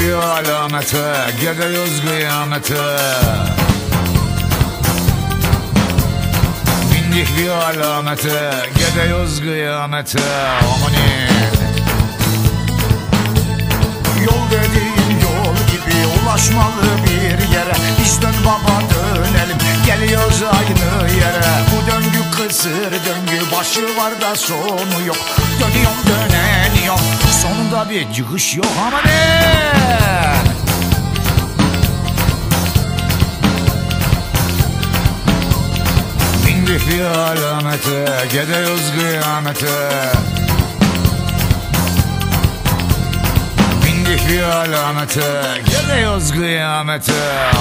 bir alamete Gidiyoruz kıyamete. Bindik bir alamete Gidiyoruz kıyamete. Amanin Yol dediğin yol gibi ulaşmalı bir yere. Biz dön baba dönelim. Geliyoruz aynı yere. Bu döngü kısır döngü başı var da sonu yok. Dönüyorum döneniyorum sonunda bir çıkış yok ama ne? Bindik bir alamete Gidiyoruz kıyamete. Bindik bir alamete Gidiyoruz kıyamete.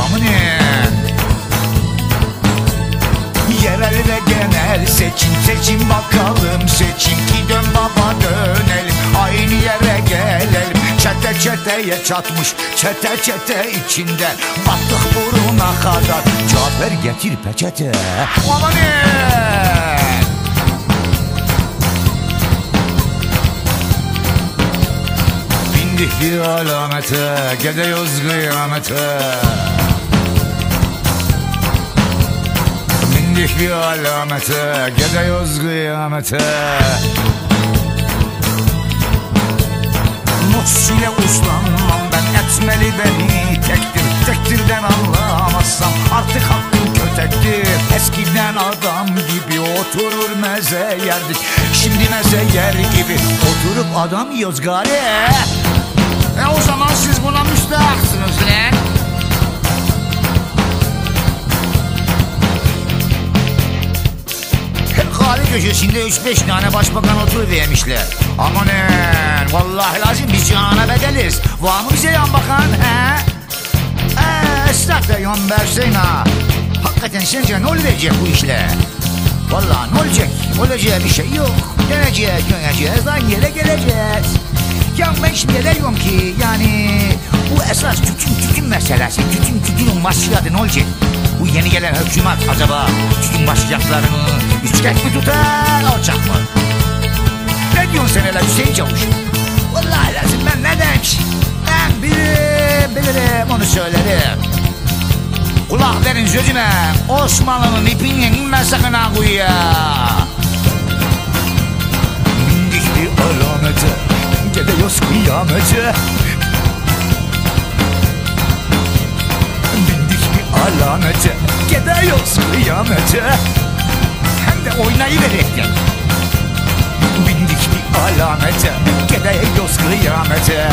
Amanin Yerel ve genel seçim seçim bakalım seçim çeteye çatmış çete çete içinde. Battık buruna kadar Cafer getir peçete. Amanin Bindik bir alamete Gidiyoruz kıyamete. Bindik bir alamete Gidiyoruz kıyamete. Muts ile etmeli beni tektir Tektirden anlamazsam artık hakkım kötektir. Eskiden adam gibi oturur meze yerdik Şimdi meze yer gibi oturup adam yiyoruz gari. E o zaman siz buna müstahaksınız lan Kahve köşesinde 3-5 tane başbakan oturuvermişler. Amanın vallahi lazım biz cihana bedeliz. Var mı bize yan bakan he? Eee ıslak da yan versin ha. Hakikaten sence ne olacak bu işle? Vallahi ne olacak? Olacağı bir şey yok. Döneceğiz, döneceğiz, lan yere geleceğiz. Ya ben şimdi diyorum ki yani bu esas tütün tütün meselesi. Tütün tütünün başladı ne olacak? Bu yeni gelen hükümet acaba tütün başlayacaklarını üçgen mi tutar, alacak mı? Ne diyorsun sen hele Hüseyin Çavuş? Vallahi lazım ben ne ki? Ben bilirim, bilirim onu söylerim. Kulak verin sözüme. Osmanlı'nın ipini inme sakın ha kuyuya. Bindik bir alamete, gidiyoruz kıyamete. Bir alamete, gidiyoruz kıyamete. Hem de oynayıverekten. Bindik bir alamete, gidiyoruz kıyamete.